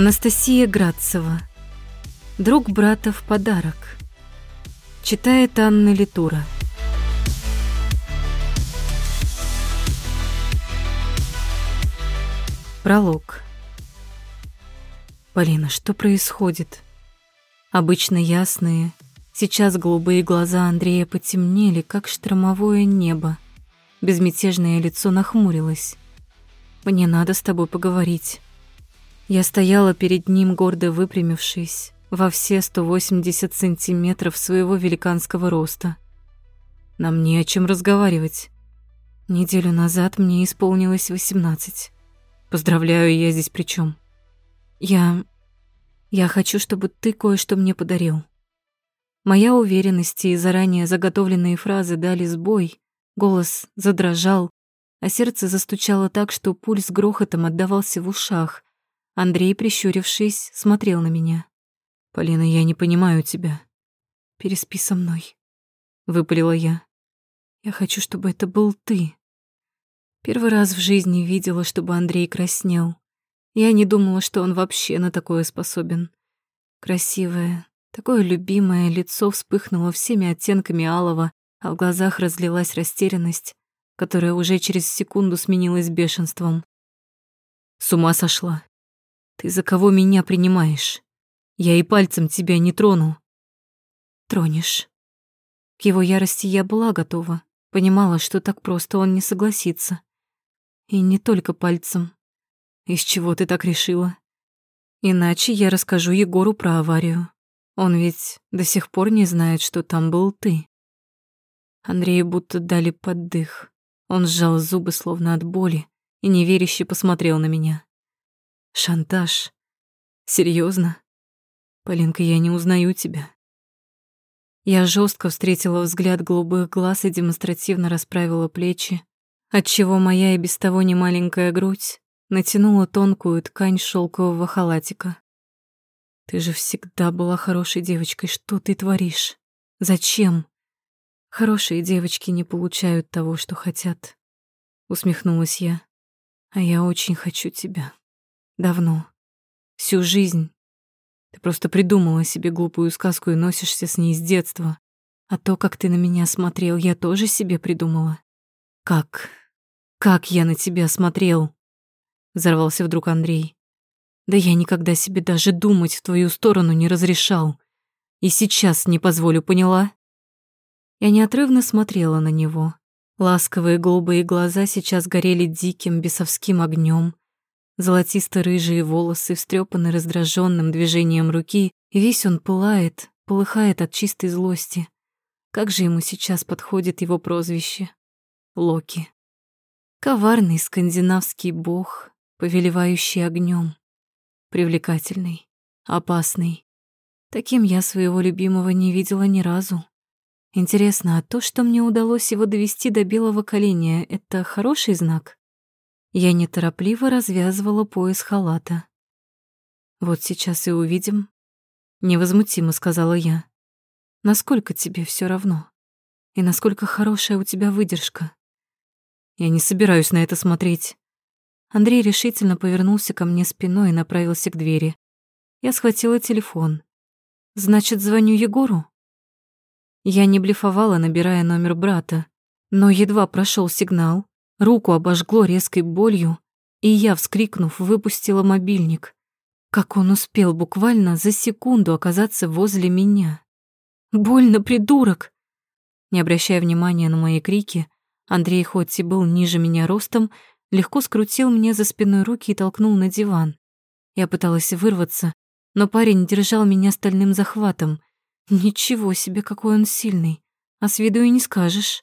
Анастасия Градцева. Друг брата в подарок. Читает Анна Литура. Пролог. Полина, что происходит? Обычно ясные, сейчас голубые глаза Андрея потемнели, как штормовое небо. Безмятежное лицо нахмурилось. Мне надо с тобой поговорить. Я стояла перед ним, гордо выпрямившись, во все 180 сантиметров своего великанского роста. Нам не о чем разговаривать. Неделю назад мне исполнилось 18. Поздравляю, я здесь при чем? Я... Я хочу, чтобы ты кое-что мне подарил. Моя уверенность и заранее заготовленные фразы дали сбой, голос задрожал, а сердце застучало так, что пульс грохотом отдавался в ушах. Андрей, прищурившись, смотрел на меня. «Полина, я не понимаю тебя». «Переспи со мной», — выпалила я. «Я хочу, чтобы это был ты». Первый раз в жизни видела, чтобы Андрей краснел. Я не думала, что он вообще на такое способен. Красивое, такое любимое лицо вспыхнуло всеми оттенками алого, а в глазах разлилась растерянность, которая уже через секунду сменилась бешенством. «С ума сошла. Ты за кого меня принимаешь? Я и пальцем тебя не трону». «Тронешь». К его ярости я была готова, понимала, что так просто он не согласится. И не только пальцем. Из чего ты так решила? Иначе я расскажу Егору про аварию. Он ведь до сих пор не знает, что там был ты. Андрею будто дали поддых. Он сжал зубы, словно от боли, и неверяще посмотрел на меня. Шантаж? Серьезно? Полинка, я не узнаю тебя. Я жестко встретила взгляд голубых глаз и демонстративно расправила плечи, отчего моя и без того немаленькая грудь натянула тонкую ткань шелкового халатика. Ты же всегда была хорошей девочкой, что ты творишь? Зачем? Хорошие девочки не получают того, что хотят. Усмехнулась я. А я очень хочу тебя. Давно. Всю жизнь. Ты просто придумала себе глупую сказку и носишься с ней с детства. А то, как ты на меня смотрел, я тоже себе придумала. Как? Как я на тебя смотрел? Взорвался вдруг Андрей. Да я никогда себе даже думать в твою сторону не разрешал. И сейчас не позволю, поняла? Я неотрывно смотрела на него. Ласковые голубые глаза сейчас горели диким бесовским огнем. Золотисто-рыжие волосы встрепаны раздраженным движением руки, и весь он пылает, полыхает от чистой злости. Как же ему сейчас подходит его прозвище? Локи. Коварный скандинавский бог, повелевающий огнем. Привлекательный, опасный. Таким я своего любимого не видела ни разу. Интересно, а то, что мне удалось его довести до белого коленя, это хороший знак? Я неторопливо развязывала пояс халата. Вот сейчас и увидим. Невозмутимо сказала я. Насколько тебе все равно? И насколько хорошая у тебя выдержка? Я не собираюсь на это смотреть. Андрей решительно повернулся ко мне спиной и направился к двери. Я схватила телефон. Значит, звоню Егору? Я не блефовала, набирая номер брата, но едва прошел сигнал, руку обожгло резкой болью, и я, вскрикнув, выпустила мобильник. Как он успел буквально за секунду оказаться возле меня? «Больно, придурок!» Не обращая внимания на мои крики, Андрей, хоть и был ниже меня ростом, легко скрутил мне за спиной руки и толкнул на диван. Я пыталась вырваться, но парень держал меня стальным захватом. Ничего себе, какой он сильный, а с виду и не скажешь.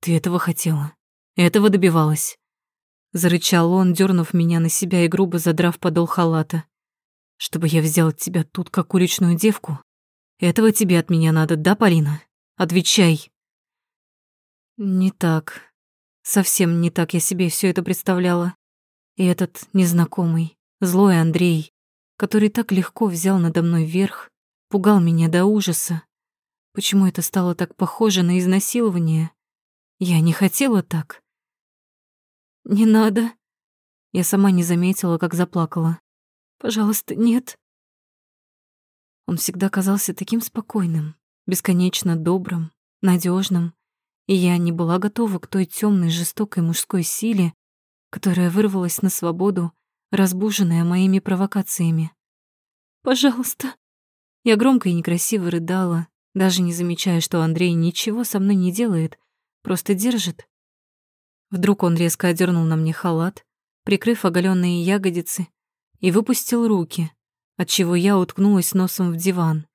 «Ты этого хотела, этого добивалась», — зарычал он, дернув меня на себя и грубо задрав подол халата. «Чтобы я взял тебя тут, как уличную девку? Этого тебе от меня надо, да, Полина? Отвечай!» Не так. Совсем не так я себе все это представляла. И этот незнакомый, злой Андрей, который так легко взял надо мной верх, пугал меня до ужаса. Почему это стало так похоже на изнасилование? Я не хотела так. Не надо. Я сама не заметила, как заплакала. Пожалуйста, нет. Он всегда казался таким спокойным, бесконечно добрым, надежным, и я не была готова к той темной, жестокой мужской силе, которая вырвалась на свободу, разбуженная моими провокациями. «Пожалуйста». Я громко и некрасиво рыдала, даже не замечая, что Андрей ничего со мной не делает, просто держит. Вдруг он резко одернул на мне халат, прикрыв оголенные ягодицы, и выпустил руки, отчего я уткнулась носом в диван.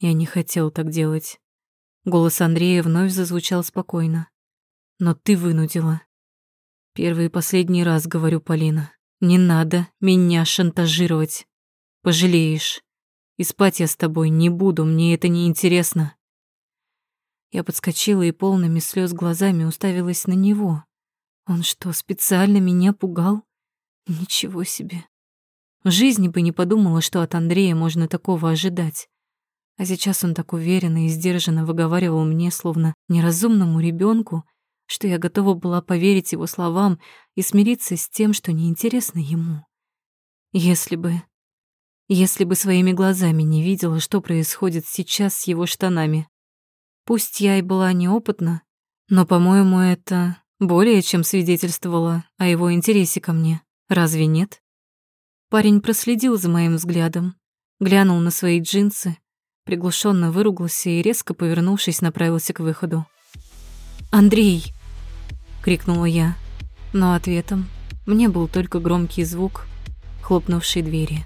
Я не хотел так делать. Голос Андрея вновь зазвучал спокойно. Но ты вынудила. Первый и последний раз говорю, Полина, не надо меня шантажировать. Пожалеешь. И спать я с тобой не буду, мне это не интересно. Я подскочила и полными слез глазами уставилась на него. Он что, специально меня пугал? Ничего себе. В жизни бы не подумала, что от Андрея можно такого ожидать. А сейчас он так уверенно и сдержанно выговаривал мне, словно неразумному ребенку, что я готова была поверить его словам и смириться с тем, что неинтересно ему. Если бы... Если бы своими глазами не видела, что происходит сейчас с его штанами. Пусть я и была неопытна, но, по-моему, это более чем свидетельствовало о его интересе ко мне. Разве нет? Парень проследил за моим взглядом, глянул на свои джинсы, приглушенно выругался и, резко повернувшись, направился к выходу. «Андрей!» — крикнула я, но ответом мне был только громкий звук хлопнувшей двери.